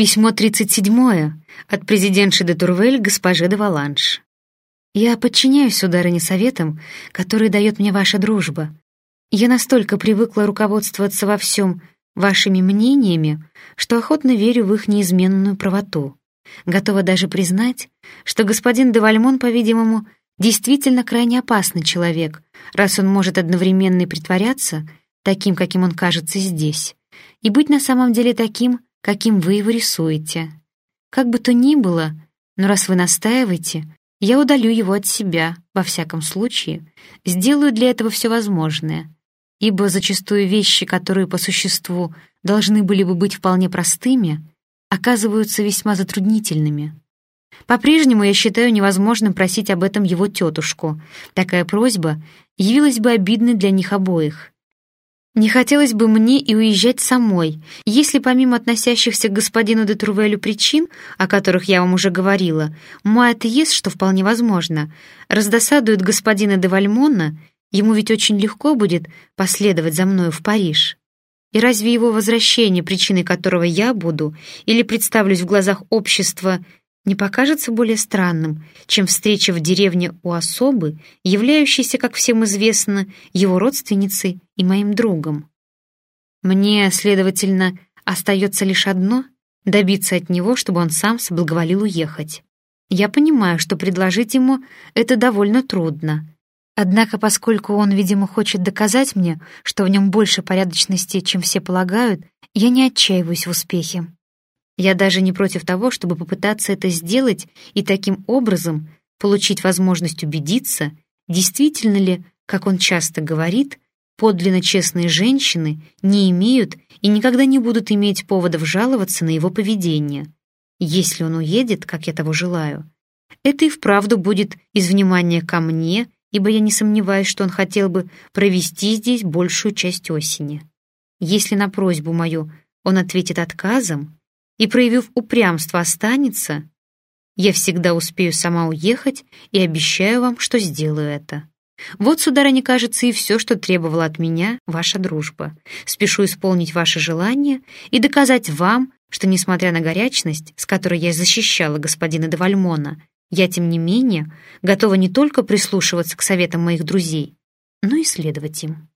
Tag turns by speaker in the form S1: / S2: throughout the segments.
S1: Письмо 37 от президентши де Турвель госпоже де Валанш. «Я подчиняюсь, сударыне, советам, которые дает мне ваша дружба. Я настолько привыкла руководствоваться во всем вашими мнениями, что охотно верю в их неизменную правоту. Готова даже признать, что господин де Вальмон, по-видимому, действительно крайне опасный человек, раз он может одновременно и притворяться таким, каким он кажется здесь, и быть на самом деле таким, каким вы его рисуете. Как бы то ни было, но раз вы настаиваете, я удалю его от себя, во всяком случае, сделаю для этого все возможное, ибо зачастую вещи, которые по существу должны были бы быть вполне простыми, оказываются весьма затруднительными. По-прежнему я считаю невозможным просить об этом его тетушку. Такая просьба явилась бы обидной для них обоих. Не хотелось бы мне и уезжать самой, если помимо относящихся к господину де Трувелю причин, о которых я вам уже говорила, мой отъезд, что вполне возможно, раздосадует господина де Вальмона, ему ведь очень легко будет последовать за мною в Париж. И разве его возвращение, причиной которого я буду, или представлюсь в глазах общества не покажется более странным, чем встреча в деревне у особы, являющейся, как всем известно, его родственницей и моим другом. Мне, следовательно, остается лишь одно — добиться от него, чтобы он сам соблаговолил уехать. Я понимаю, что предложить ему это довольно трудно. Однако, поскольку он, видимо, хочет доказать мне, что в нем больше порядочности, чем все полагают, я не отчаиваюсь в успехе. Я даже не против того, чтобы попытаться это сделать и таким образом получить возможность убедиться, действительно ли, как он часто говорит, подлинно честные женщины не имеют и никогда не будут иметь поводов жаловаться на его поведение. Если он уедет, как я того желаю, это и вправду будет из внимания ко мне, ибо я не сомневаюсь, что он хотел бы провести здесь большую часть осени. Если на просьбу мою он ответит отказом, и, проявив упрямство, останется, я всегда успею сама уехать и обещаю вам, что сделаю это. Вот, сударыня, кажется, и все, что требовала от меня ваша дружба. Спешу исполнить ваше желание и доказать вам, что, несмотря на горячность, с которой я защищала господина де Вальмона, я, тем не менее, готова не только прислушиваться к советам моих друзей, но и следовать им.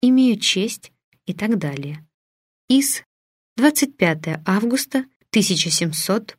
S1: Имею честь и так далее. Из 25 августа 1700